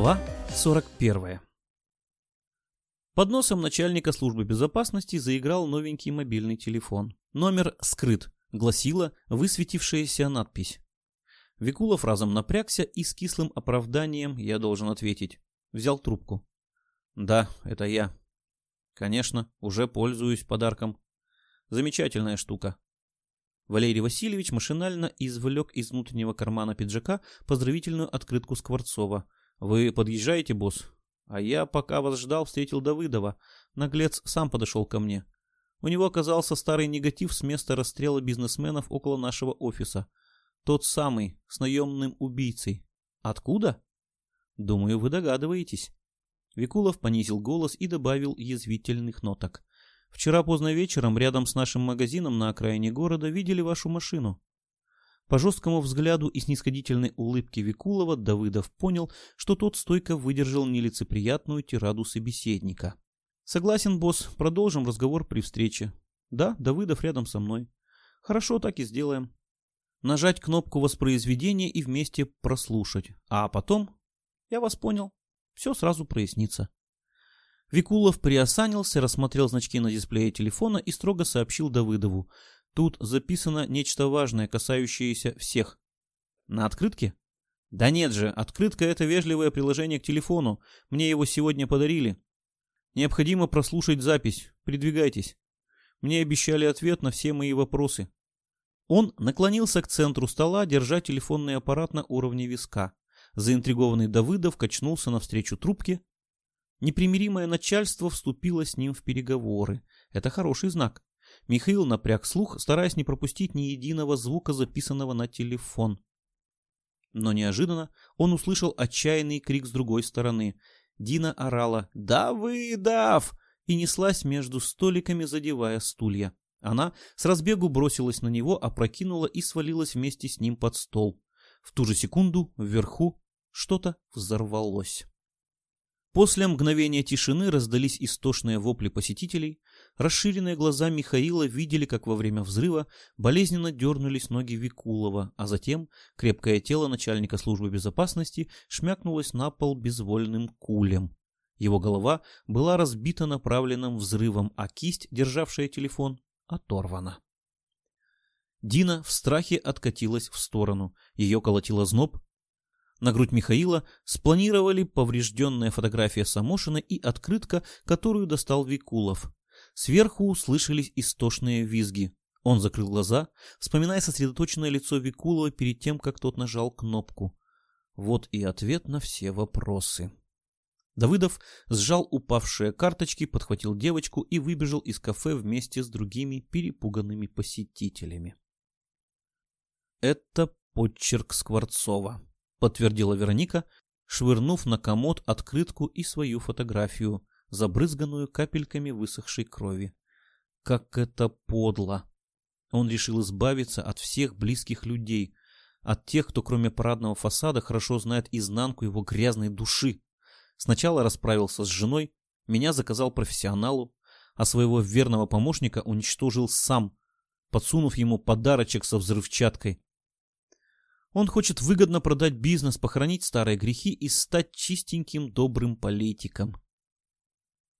Глава 41 Под носом начальника службы безопасности заиграл новенький мобильный телефон. Номер скрыт, гласила высветившаяся надпись. Викулов разом напрягся и с кислым оправданием я должен ответить. Взял трубку. Да, это я. Конечно, уже пользуюсь подарком. Замечательная штука. Валерий Васильевич машинально извлек из внутреннего кармана пиджака поздравительную открытку Скворцова. «Вы подъезжаете, босс?» А я, пока вас ждал, встретил Давыдова. Наглец сам подошел ко мне. У него оказался старый негатив с места расстрела бизнесменов около нашего офиса. Тот самый, с наемным убийцей. Откуда? Думаю, вы догадываетесь. Викулов понизил голос и добавил язвительных ноток. Вчера поздно вечером рядом с нашим магазином на окраине города видели вашу машину. По жесткому взгляду и снисходительной улыбке Викулова Давыдов понял, что тот стойко выдержал нелицеприятную тираду собеседника. «Согласен, босс, продолжим разговор при встрече. Да, Давыдов рядом со мной. Хорошо, так и сделаем. Нажать кнопку воспроизведения и вместе прослушать. А потом... Я вас понял. Все сразу прояснится». Викулов приосанился, рассмотрел значки на дисплее телефона и строго сообщил Давыдову. Тут записано нечто важное, касающееся всех. На открытке? Да нет же, открытка это вежливое приложение к телефону. Мне его сегодня подарили. Необходимо прослушать запись. Придвигайтесь. Мне обещали ответ на все мои вопросы. Он наклонился к центру стола, держа телефонный аппарат на уровне виска. Заинтригованный Давыдов качнулся навстречу трубке, Непримиримое начальство вступило с ним в переговоры. Это хороший знак. Михаил напряг слух, стараясь не пропустить ни единого звука, записанного на телефон. Но неожиданно он услышал отчаянный крик с другой стороны. Дина орала «Давыдов!» и неслась между столиками, задевая стулья. Она с разбегу бросилась на него, опрокинула и свалилась вместе с ним под стол. В ту же секунду вверху что-то взорвалось. После мгновения тишины раздались истошные вопли посетителей. Расширенные глаза Михаила видели, как во время взрыва болезненно дернулись ноги Викулова, а затем крепкое тело начальника службы безопасности шмякнулось на пол безвольным кулем. Его голова была разбита направленным взрывом, а кисть, державшая телефон, оторвана. Дина в страхе откатилась в сторону. Ее колотило зноб, на грудь Михаила спланировали поврежденная фотография Самошина и открытка, которую достал Викулов. Сверху услышались истошные визги. Он закрыл глаза, вспоминая сосредоточенное лицо Викулова перед тем, как тот нажал кнопку. Вот и ответ на все вопросы. Давыдов сжал упавшие карточки, подхватил девочку и выбежал из кафе вместе с другими перепуганными посетителями. Это подчерк Скворцова подтвердила Вероника, швырнув на комод открытку и свою фотографию, забрызганную капельками высохшей крови. Как это подло! Он решил избавиться от всех близких людей, от тех, кто кроме парадного фасада хорошо знает изнанку его грязной души. Сначала расправился с женой, меня заказал профессионалу, а своего верного помощника уничтожил сам, подсунув ему подарочек со взрывчаткой. Он хочет выгодно продать бизнес, похоронить старые грехи и стать чистеньким добрым политиком.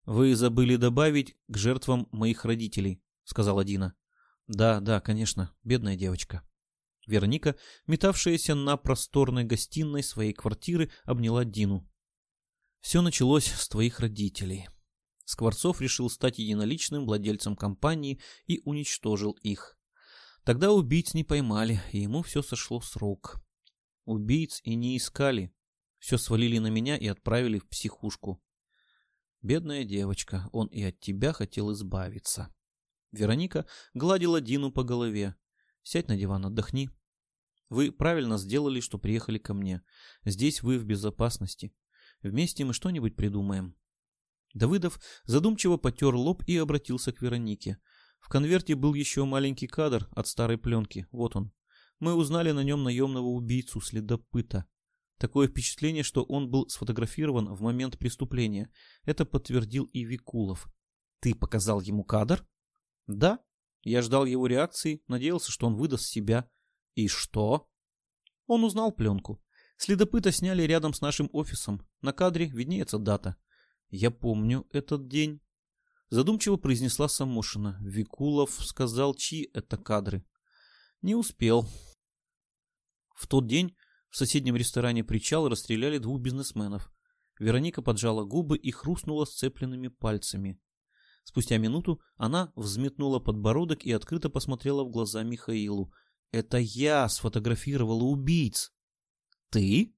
«Вы забыли добавить к жертвам моих родителей», — сказала Дина. «Да, да, конечно, бедная девочка». Вероника, метавшаяся на просторной гостиной своей квартиры, обняла Дину. «Все началось с твоих родителей». Скворцов решил стать единоличным владельцем компании и уничтожил их. Тогда убийц не поймали, и ему все сошло с рук. Убийц и не искали. Все свалили на меня и отправили в психушку. Бедная девочка, он и от тебя хотел избавиться. Вероника гладила Дину по голове. Сядь на диван, отдохни. Вы правильно сделали, что приехали ко мне. Здесь вы в безопасности. Вместе мы что-нибудь придумаем. Давыдов задумчиво потер лоб и обратился к Веронике. В конверте был еще маленький кадр от старой пленки. Вот он. Мы узнали на нем наемного убийцу, следопыта. Такое впечатление, что он был сфотографирован в момент преступления. Это подтвердил и Викулов. Ты показал ему кадр? Да. Я ждал его реакции, надеялся, что он выдаст себя. И что? Он узнал пленку. Следопыта сняли рядом с нашим офисом. На кадре виднеется дата. Я помню этот день. Задумчиво произнесла Самошина. Викулов сказал, чьи это кадры. Не успел. В тот день в соседнем ресторане «Причал» расстреляли двух бизнесменов. Вероника поджала губы и хрустнула сцепленными пальцами. Спустя минуту она взметнула подбородок и открыто посмотрела в глаза Михаилу. «Это я сфотографировала убийц!» «Ты?»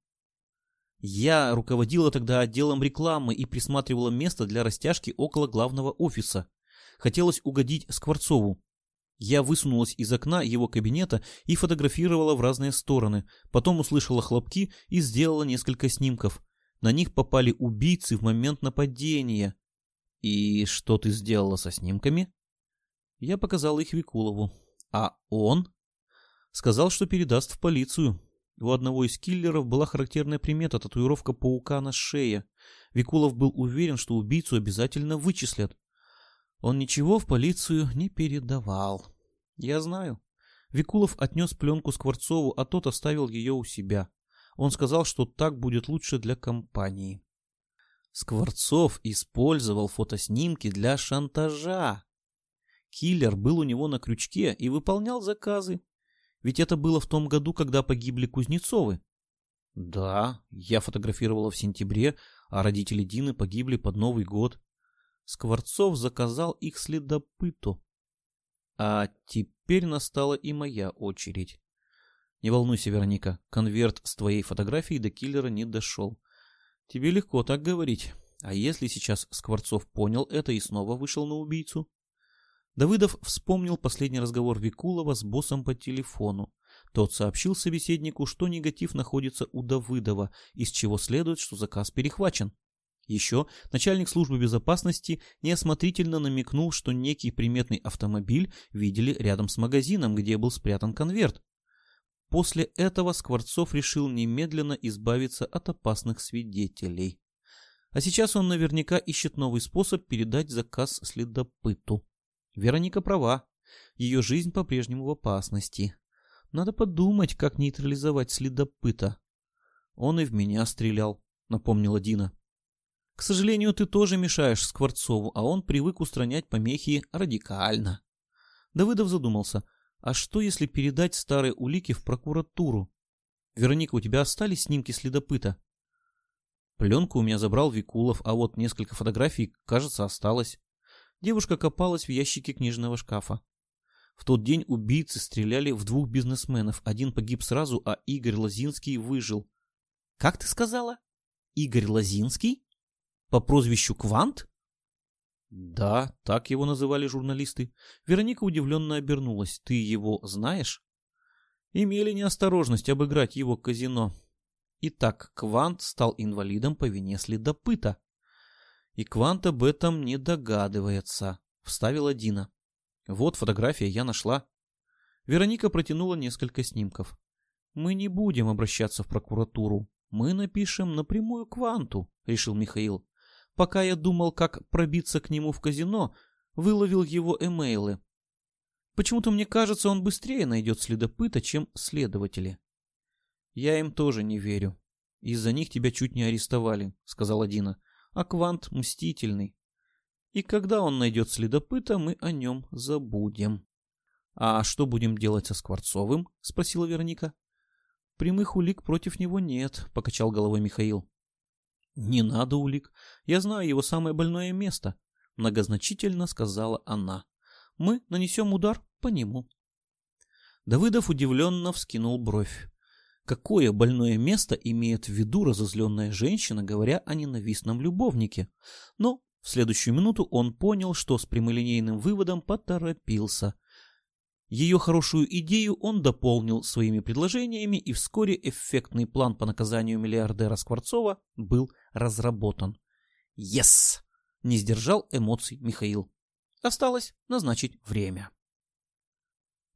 Я руководила тогда отделом рекламы и присматривала место для растяжки около главного офиса. Хотелось угодить Скворцову. Я высунулась из окна его кабинета и фотографировала в разные стороны. Потом услышала хлопки и сделала несколько снимков. На них попали убийцы в момент нападения. И что ты сделала со снимками? Я показал их Викулову. А он? Сказал, что передаст в полицию. У одного из киллеров была характерная примета татуировка паука на шее. Викулов был уверен, что убийцу обязательно вычислят. Он ничего в полицию не передавал. Я знаю. Викулов отнес пленку Скворцову, а тот оставил ее у себя. Он сказал, что так будет лучше для компании. Скворцов использовал фотоснимки для шантажа. Киллер был у него на крючке и выполнял заказы. Ведь это было в том году, когда погибли Кузнецовы. Да, я фотографировала в сентябре, а родители Дины погибли под Новый год. Скворцов заказал их следопыту. А теперь настала и моя очередь. Не волнуйся, Вероника, конверт с твоей фотографией до киллера не дошел. Тебе легко так говорить. А если сейчас Скворцов понял это и снова вышел на убийцу? Давыдов вспомнил последний разговор Викулова с боссом по телефону. Тот сообщил собеседнику, что негатив находится у Давыдова, из чего следует, что заказ перехвачен. Еще начальник службы безопасности неосмотрительно намекнул, что некий приметный автомобиль видели рядом с магазином, где был спрятан конверт. После этого Скворцов решил немедленно избавиться от опасных свидетелей. А сейчас он наверняка ищет новый способ передать заказ следопыту. Вероника права. Ее жизнь по-прежнему в опасности. Надо подумать, как нейтрализовать следопыта. Он и в меня стрелял, напомнила Дина. К сожалению, ты тоже мешаешь Скворцову, а он привык устранять помехи радикально. Давыдов задумался. А что, если передать старые улики в прокуратуру? Вероника, у тебя остались снимки следопыта? Пленку у меня забрал Викулов, а вот несколько фотографий, кажется, осталось. Девушка копалась в ящике книжного шкафа. В тот день убийцы стреляли в двух бизнесменов. Один погиб сразу, а Игорь Лозинский выжил. Как ты сказала? Игорь Лозинский? По прозвищу Квант? Да, так его называли журналисты. Вероника удивленно обернулась. Ты его знаешь? Имели неосторожность обыграть его казино. Итак, Квант стал инвалидом по вине следопыта. И Квант об этом не догадывается, вставила Дина. Вот фотография я нашла. Вероника протянула несколько снимков. Мы не будем обращаться в прокуратуру. Мы напишем напрямую Кванту, решил Михаил. Пока я думал, как пробиться к нему в казино, выловил его эмейлы. Почему-то мне кажется, он быстрее найдет следопыта, чем следователи. Я им тоже не верю. Из-за них тебя чуть не арестовали, сказала Дина. А Квант мстительный. И когда он найдет следопыта, мы о нем забудем. А что будем делать со Скворцовым? спросила Вероника. Прямых улик против него нет, покачал головой Михаил. «Не надо улик. Я знаю его самое больное место», — многозначительно сказала она. «Мы нанесем удар по нему». Давыдов удивленно вскинул бровь. Какое больное место имеет в виду разозленная женщина, говоря о ненавистном любовнике? Но в следующую минуту он понял, что с прямолинейным выводом поторопился. Ее хорошую идею он дополнил своими предложениями, и вскоре эффектный план по наказанию миллиардера Скворцова был разработан. «Yes!» — не сдержал эмоций Михаил. Осталось назначить время.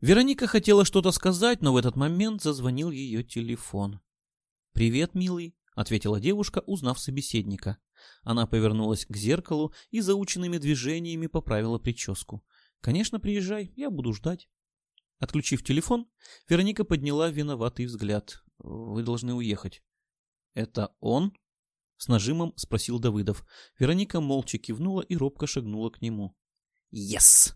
Вероника хотела что-то сказать, но в этот момент зазвонил ее телефон. «Привет, милый», — ответила девушка, узнав собеседника. Она повернулась к зеркалу и заученными движениями поправила прическу. «Конечно, приезжай, я буду ждать». Отключив телефон, Вероника подняла виноватый взгляд. «Вы должны уехать». Это он? С нажимом спросил Давыдов. Вероника молча кивнула и робко шагнула к нему. «Yes!»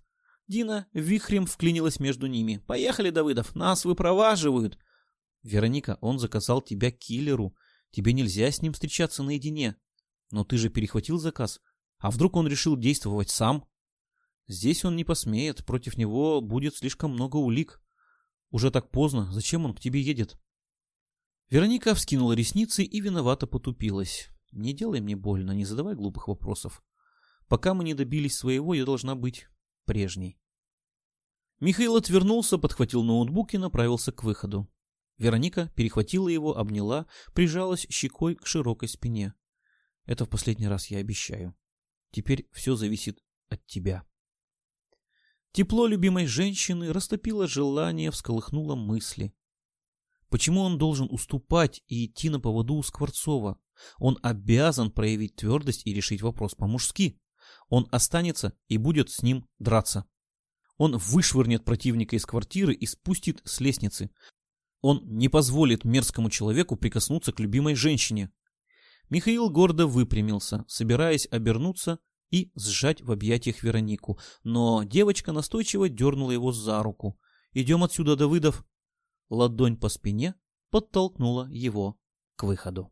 Дина вихрем вклинилась между ними. «Поехали, Давыдов, нас выпроваживают!» «Вероника, он заказал тебя киллеру. Тебе нельзя с ним встречаться наедине. Но ты же перехватил заказ. А вдруг он решил действовать сам?» «Здесь он не посмеет, против него будет слишком много улик. Уже так поздно, зачем он к тебе едет?» Вероника вскинула ресницы и виновато потупилась. «Не делай мне больно, не задавай глупых вопросов. Пока мы не добились своего, я должна быть прежней». Михаил отвернулся, подхватил ноутбук и направился к выходу. Вероника перехватила его, обняла, прижалась щекой к широкой спине. «Это в последний раз я обещаю. Теперь все зависит от тебя». Тепло любимой женщины растопило желание, всколыхнуло мысли. Почему он должен уступать и идти на поводу у Скворцова? Он обязан проявить твердость и решить вопрос по-мужски. Он останется и будет с ним драться. Он вышвырнет противника из квартиры и спустит с лестницы. Он не позволит мерзкому человеку прикоснуться к любимой женщине. Михаил гордо выпрямился, собираясь обернуться и сжать в объятиях Веронику, но девочка настойчиво дернула его за руку. «Идем отсюда, Давыдов!» ладонь по спине подтолкнула его к выходу.